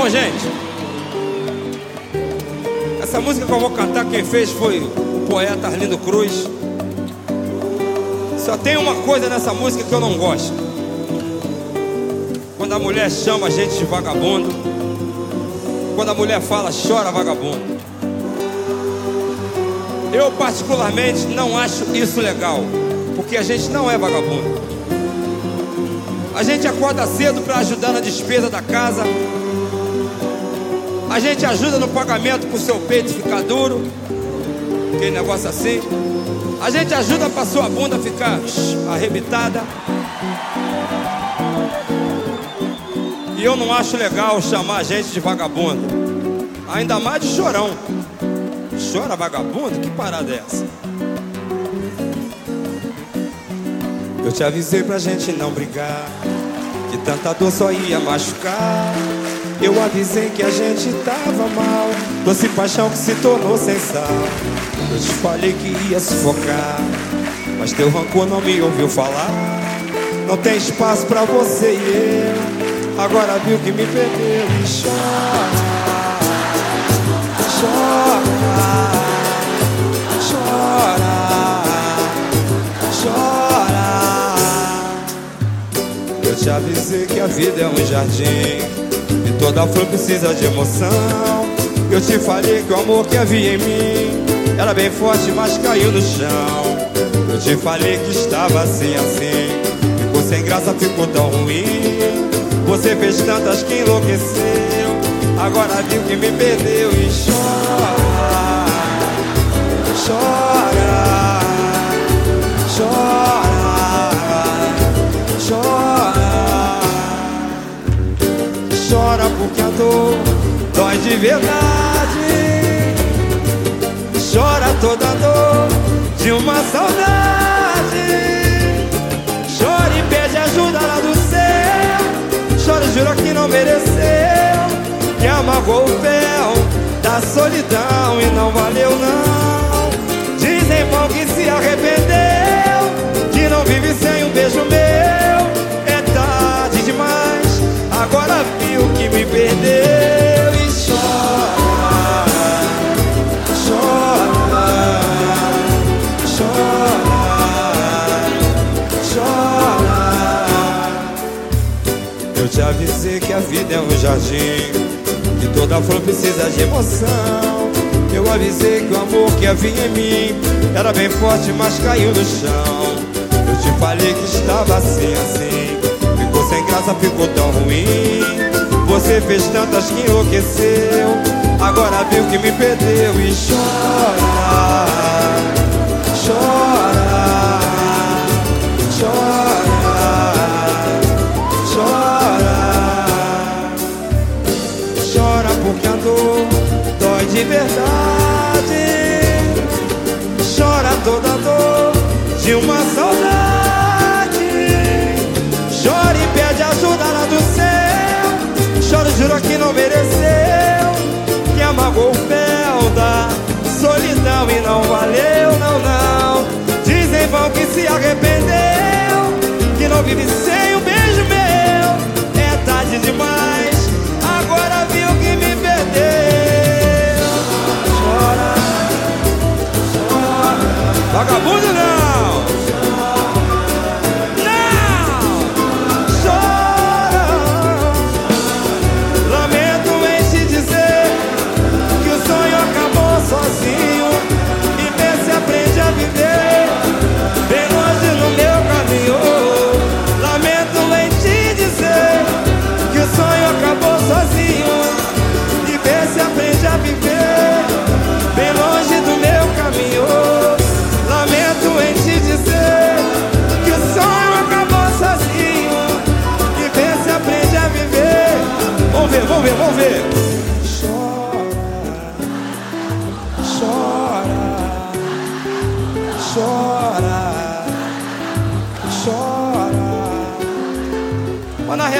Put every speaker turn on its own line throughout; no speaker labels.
Bom, gente, essa música que eu vou cantar, quem fez foi o poeta Arlindo Cruz. Só tem uma coisa nessa música que eu não gosto. Quando a mulher chama a gente de vagabundo. Quando a mulher fala, chora vagabundo. Eu particularmente não acho isso legal, porque a gente não é vagabundo. A gente acorda cedo para ajudar na despesa da casa. A gente ajuda no pagamento para o seu peito ficar duro. Aquele negócio assim. A gente ajuda para sua bunda ficar arrebitada. E eu não acho legal chamar a gente de vagabundo. Ainda mais de chorão. Chora vagabundo? Que parada é essa? Eu te avisei pra gente não brigar. Que tanta dor só ia machucar. Eu avisei que a gente tava mal. Doce paixão que se tornou sem sal. Eu te falei que ia sufocar. Mas teu rancor não me ouviu falar. Não tem espaço pra você e eu. Agora viu que me perdeu e chora. Chora. te avisei que a vida é um jardim toda flor precisa de emoção. Eu te falei que o amor que havia em mim Era bem forte, mas caiu no chão. Eu te falei que estava assim, assim Ficou sem graça, ficou tão ruim. Você fez tantas que enlouqueceu Agora viu que me perdeu e chora Chora dor dói de verdade. Chora toda a dor de uma saudade. Chora e pede ajuda lá do céu. Chora e jura que não mereceu. Que amargou o véu da solidão e não valeu não. Me perdeu e chora, chora, chora, chora. Eu te avisei que a vida é um jardim, que toda flor precisa de emoção. Eu avisei que o amor que havia em mim era bem forte, mas caiu no chão. Eu te falei que estava assim, assim. Ficou sem graça, ficou tão ruim. Você fez tantas que enlouqueceu. Agora viu que me perdeu e chora Chora Chora. Chora Chora porque a dor dói de verdade. Chora toda a dor de uma solidão E não valeu, não, não. Dizem vão que se arrependeu Que não vive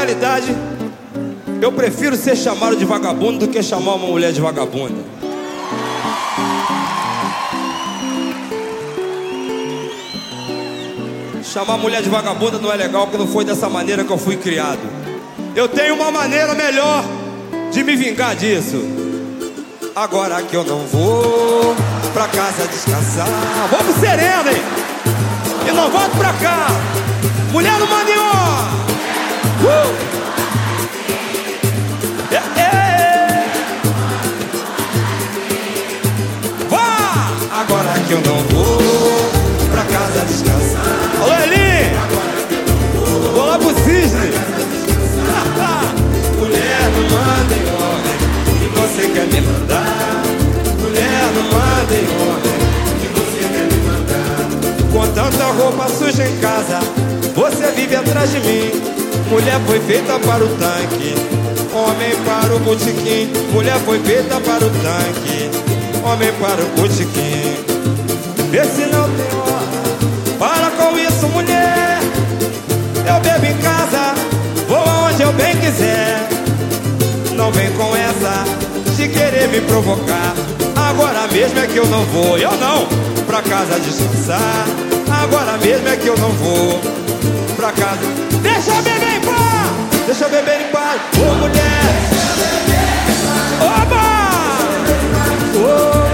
realidade, eu prefiro ser chamado de vagabundo do que chamar uma mulher de vagabunda. Chamar mulher de vagabunda não é legal, porque não foi dessa maneira que eu fui criado. Eu tenho uma maneira melhor de me vingar disso. Agora que eu não vou pra casa descansar. Vamos sereno, hein? E não volto pra cá. Mulher no mandiô. Uh! É, é. Vá! Agora que eu não vou pra casa descansar. Alô, Eli! Vou lá pro cisne. Mulher não manda em ordem E você quer me mandar Mulher não manda em ordem E você quer me mandar Com tanta roupa suja em casa Você vive atrás de mim Mulher foi feita para o tanque. Homem para o botequim Mulher foi feita para o tanque. Homem para o botequim. Vê se não tem hora. Para com isso mulher. Eu bebo em casa Vou aonde eu bem quiser. Não vem com essa de querer me provocar. Agora mesmo é que eu não vou Eu não, pra casa descansar. Agora mesmo é que eu não vou Pra casa. Deixa beber Deixa eu beber em paz Ô mulher Oba! Oh.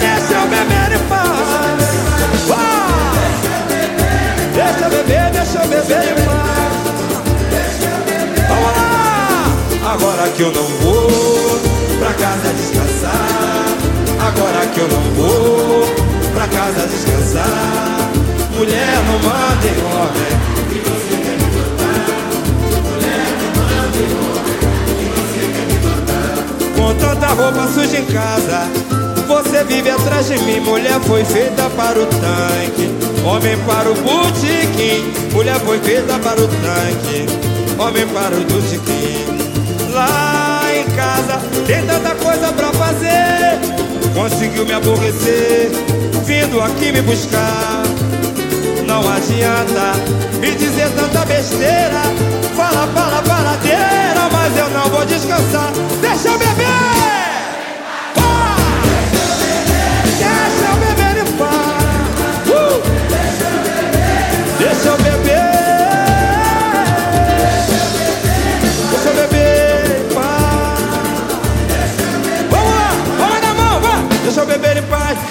Deixa eu beber em paz oh. Deixa eu beber, deixa eu beber em paz Vamos lá! Agora que eu não vou pra casa descansar. Agora que eu não vou pra casa descansar. Mulher não manda Tanta roupa suja em casa. Você vive atrás de mim, mulher foi feita para o tanque, homem para o botequim. Mulher foi feita para o tanque, homem para o botequim. Lá em casa tem tanta coisa pra fazer. Conseguiu me aborrecer, vindo aqui me buscar. Não adianta me dizer tanta besteira. Fala, fala, faladeira, mas eu não vou descansar. Deixa eu beber!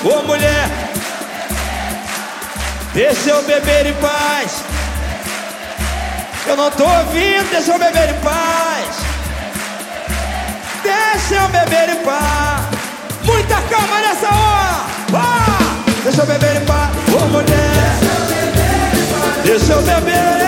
Ô mulher. Deixa eu beber em paz. Eu não tô ouvindo, deixa eu beber em paz. Deixa eu beber em paz. Muita calma nessa hora. Ah! Deixa eu beber em paz. Ô mulher. Deixa eu beber em